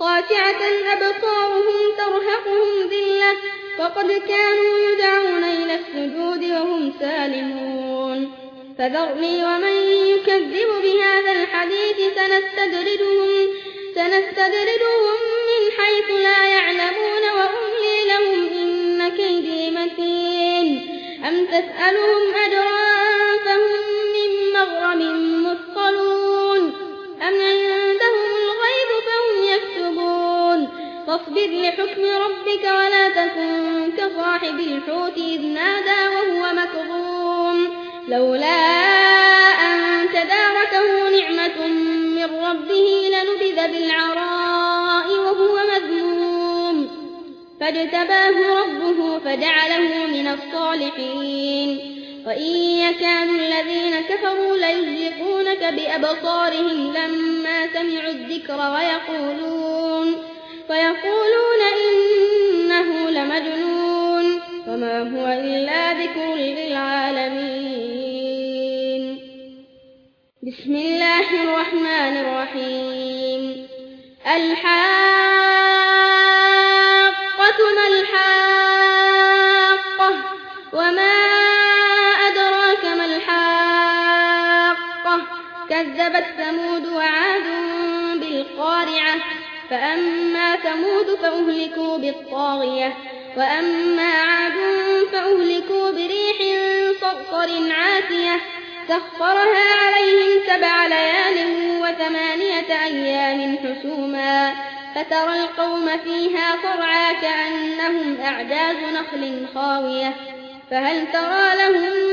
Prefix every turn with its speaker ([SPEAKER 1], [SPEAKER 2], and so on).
[SPEAKER 1] خاشعة أبصارهم ترهقهم ذلة وقد كانوا يدعون إلى السجود وهم سالمون. فذرني ومن يكذب بهذا الحديث سنستدردهم, سنستدردهم من حيث لا يعلمون وأملي لهم إن كيدي متين. أم تسألهم أجرا فاصبر لحكم ربك ولا تكن كصاحب الحوت إذ نادى وهو مكظوم لولا أن تداركه نعمة من ربه لنبذ بالعراء وهو مذموم فاجتباه ربه فجعله من الصالحين وإن يكان الذين كفروا ليزلقونك بأبصارهم لما سمعوا الذكر ويقولون, ويقولون إنه لمجنون وما هو إلا ذكر للعالمين. بسم الله الرحمن الرحيم. الحاقة ما الحاقة وما أدراك ما الحاقة. كذبت ثمود وعاد بالقارعة فأما ثمود فأهلكوا بالطاغية وأما عاد فأهلكوا بريح صرصر عاتية سخرها عليهم سبع ليال وثمانية أيام حسوما فترى القوم فيها صرعا كأنهم أعجاز نخل خاوية فهل ترى لهم